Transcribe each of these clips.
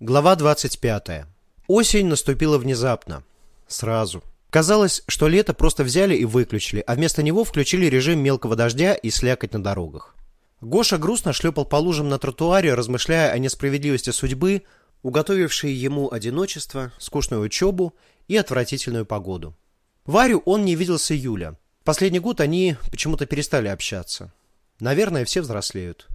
Глава 25. Осень наступила внезапно. Сразу. Казалось, что лето просто взяли и выключили, а вместо него включили режим мелкого дождя и слякоть на дорогах. Гоша грустно шлепал по лужам на тротуаре, размышляя о несправедливости судьбы, уготовившей ему одиночество, скучную учебу и отвратительную погоду. Варю он не видел с июля. Последний год они почему-то перестали общаться. Наверное, все взрослеют.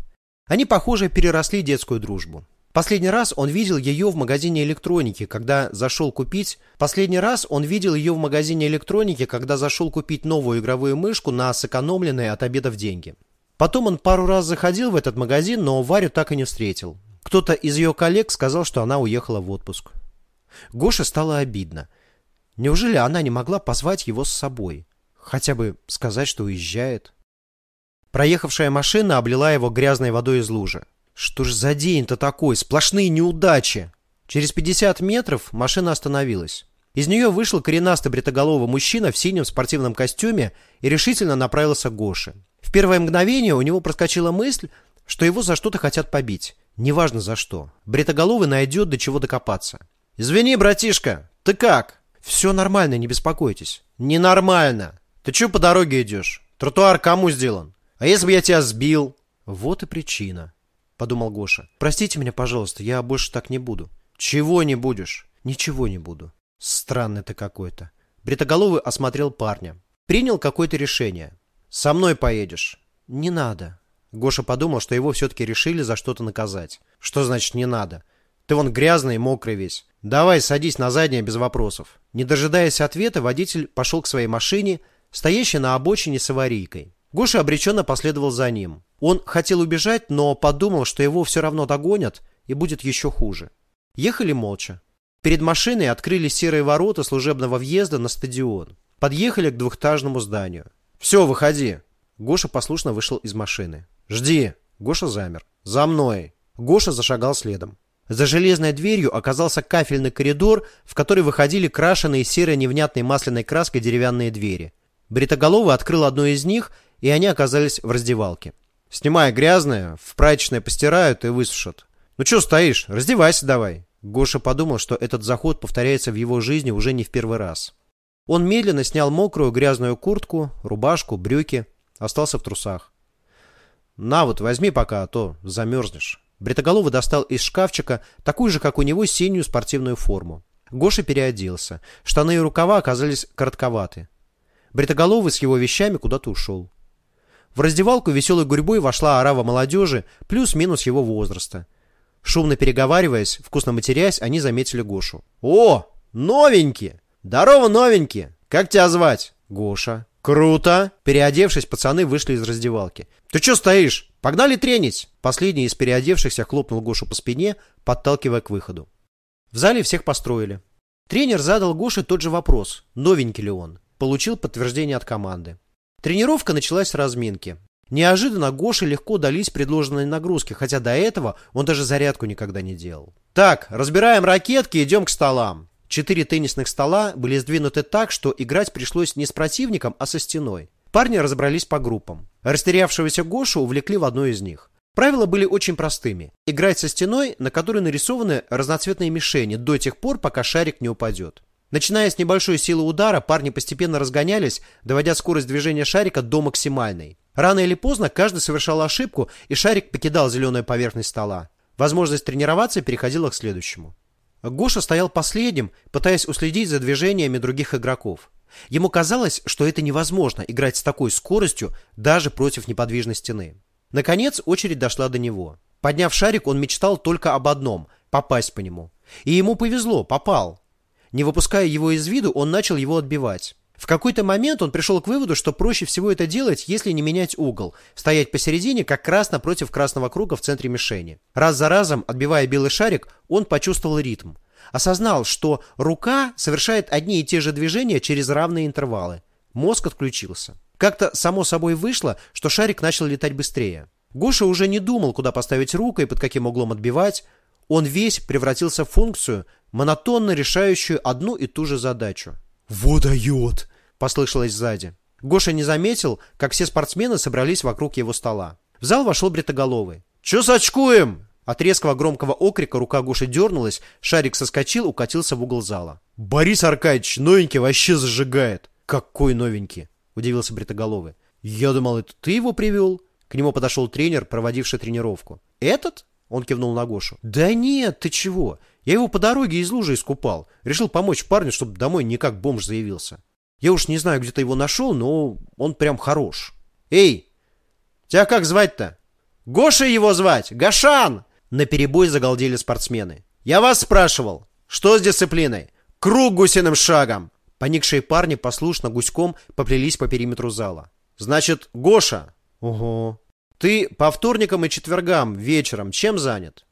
Они, похоже, переросли детскую дружбу. Последний раз он видел ее в магазине электроники, когда зашел купить... Последний раз он видел ее в магазине электроники, когда зашел купить новую игровую мышку на сэкономленные от обедов деньги. Потом он пару раз заходил в этот магазин, но Варю так и не встретил. Кто-то из ее коллег сказал, что она уехала в отпуск. Гоше стало обидно. Неужели она не могла позвать его с собой? Хотя бы сказать, что уезжает? Проехавшая машина облила его грязной водой из лужи. Что ж за день-то такой? Сплошные неудачи. Через 50 метров машина остановилась. Из нее вышел коренастый бритоголовый мужчина в синем спортивном костюме и решительно направился к Гоше. В первое мгновение у него проскочила мысль, что его за что-то хотят побить. Неважно за что. Бритоголовый найдет до чего докопаться. «Извини, братишка, ты как?» «Все нормально, не беспокойтесь». «Ненормально. Ты че по дороге идешь? Тротуар кому сделан? А если бы я тебя сбил?» Вот и причина. — подумал Гоша. «Простите меня, пожалуйста, я больше так не буду». «Чего не будешь?» «Ничего не буду». «Странный ты какой-то». Бритоголовый осмотрел парня. Принял какое-то решение. «Со мной поедешь». «Не надо». Гоша подумал, что его все-таки решили за что-то наказать. «Что значит «не надо»?» «Ты вон грязный и мокрый весь. Давай, садись на заднее без вопросов». Не дожидаясь ответа, водитель пошел к своей машине, стоящей на обочине с аварийкой. Гоша обреченно последовал за ним. Он хотел убежать, но подумал, что его все равно догонят и будет еще хуже. Ехали молча. Перед машиной открыли серые ворота служебного въезда на стадион. Подъехали к двухэтажному зданию. «Все, выходи!» Гоша послушно вышел из машины. «Жди!» Гоша замер. «За мной!» Гоша зашагал следом. За железной дверью оказался кафельный коридор, в который выходили крашеные серой невнятной масляной краской деревянные двери. Бритоголовый открыл одну из них и они оказались в раздевалке. «Снимай грязное, в прачечное постирают и высушат. Ну что стоишь? Раздевайся давай!» Гоша подумал, что этот заход повторяется в его жизни уже не в первый раз. Он медленно снял мокрую грязную куртку, рубашку, брюки, остался в трусах. «На вот, возьми пока, а то замерзнешь». Бритоголовый достал из шкафчика такую же, как у него, синюю спортивную форму. Гоша переоделся. Штаны и рукава оказались коротковаты. Бритоголовый с его вещами куда-то ушел. В раздевалку веселой гурьбой вошла орава молодежи, плюс-минус его возраста. Шумно переговариваясь, вкусно матерясь, они заметили Гошу. «О, новенький! Здорово, новенький! Как тебя звать?» «Гоша». «Круто!» Переодевшись, пацаны вышли из раздевалки. «Ты что стоишь? Погнали тренить!» Последний из переодевшихся хлопнул Гошу по спине, подталкивая к выходу. В зале всех построили. Тренер задал Гоше тот же вопрос, новенький ли он. Получил подтверждение от команды. Тренировка началась с разминки. Неожиданно Гоше легко дались предложенные нагрузки, хотя до этого он даже зарядку никогда не делал. Так, разбираем ракетки, идем к столам. Четыре теннисных стола были сдвинуты так, что играть пришлось не с противником, а со стеной. Парни разобрались по группам. Растерявшегося Гошу увлекли в одну из них. Правила были очень простыми. Играть со стеной, на которой нарисованы разноцветные мишени до тех пор, пока шарик не упадет. Начиная с небольшой силы удара, парни постепенно разгонялись, доводя скорость движения шарика до максимальной. Рано или поздно каждый совершал ошибку, и шарик покидал зеленую поверхность стола. Возможность тренироваться переходила к следующему. Гоша стоял последним, пытаясь уследить за движениями других игроков. Ему казалось, что это невозможно играть с такой скоростью даже против неподвижной стены. Наконец очередь дошла до него. Подняв шарик, он мечтал только об одном – попасть по нему. И ему повезло, попал. Не выпуская его из виду, он начал его отбивать. В какой-то момент он пришел к выводу, что проще всего это делать, если не менять угол, стоять посередине, как раз напротив красного круга в центре мишени. Раз за разом, отбивая белый шарик, он почувствовал ритм. Осознал, что рука совершает одни и те же движения через равные интервалы. Мозг отключился. Как-то само собой вышло, что шарик начал летать быстрее. Гоша уже не думал, куда поставить руку и под каким углом отбивать. Он весь превратился в функцию, монотонно решающую одну и ту же задачу. «Вот дает!» – послышалось сзади. Гоша не заметил, как все спортсмены собрались вокруг его стола. В зал вошел бритоголовый. «Че сочкуем? От резкого громкого окрика рука Гоши дернулась, шарик соскочил, укатился в угол зала. «Борис Аркадьевич, новенький вообще зажигает!» «Какой новенький?» – удивился Бритоголовый. «Я думал, это ты его привел?» К нему подошел тренер, проводивший тренировку. «Этот?» – он кивнул на Гошу. «Да нет, ты чего? Я его по дороге из лужи искупал. Решил помочь парню, чтобы домой не как бомж заявился. Я уж не знаю, где ты его нашел, но он прям хорош. Эй, тебя как звать-то? Гоша его звать! Гашан!» На перебой загалдели спортсмены. «Я вас спрашивал, что с дисциплиной? Круг гусиным шагом!» Поникшие парни послушно гуськом поплелись по периметру зала. «Значит, Гоша?» «Ого». «Ты по вторникам и четвергам вечером чем занят?»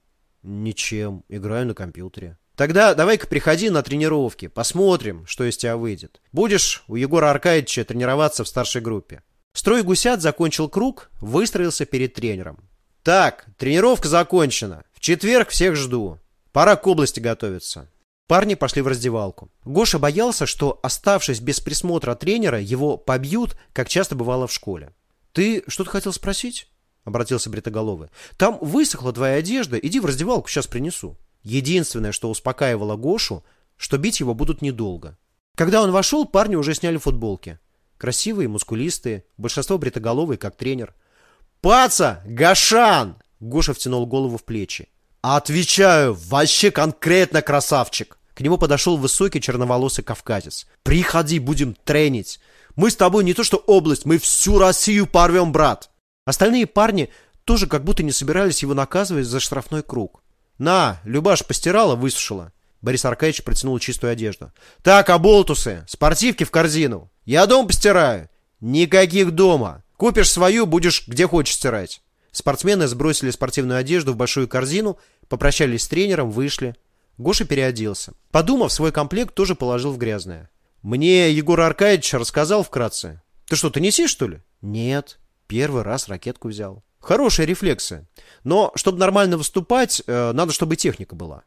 «Ничем. Играю на компьютере». «Тогда давай-ка приходи на тренировки. Посмотрим, что из тебя выйдет. Будешь у Егора Аркадьевича тренироваться в старшей группе». Строй гусят закончил круг, выстроился перед тренером. «Так, тренировка закончена. В четверг всех жду. Пора к области готовиться». Парни пошли в раздевалку. Гоша боялся, что, оставшись без присмотра тренера, его побьют, как часто бывало в школе. «Ты что-то хотел спросить?» — обратился Бритоголовый. «Там высохла твоя одежда, иди в раздевалку, сейчас принесу». Единственное, что успокаивало Гошу, что бить его будут недолго. Когда он вошел, парни уже сняли футболки. Красивые, мускулистые, большинство бритоголовые, как тренер. «Паца! Гашан!» Гоша втянул голову в плечи. «Отвечаю, вообще конкретно красавчик!» К нему подошел высокий черноволосый кавказец. «Приходи, будем тренить. Мы с тобой не то что область, мы всю Россию порвем, брат!» Остальные парни тоже как будто не собирались его наказывать за штрафной круг. «На, Любаш постирала, высушила». Борис Аркадьевич протянул чистую одежду. «Так, оболтусы, спортивки в корзину. Я дом постираю». «Никаких дома. Купишь свою, будешь где хочешь стирать». Спортсмены сбросили спортивную одежду в большую корзину, попрощались с тренером, вышли. Гоша переоделся. Подумав, свой комплект тоже положил в грязное. «Мне Егор Аркадьевич рассказал вкратце. Ты что, теннисист, что ли?» «Нет. Первый раз ракетку взял». Хорошие рефлексы. Но, чтобы нормально выступать, э, надо, чтобы техника была.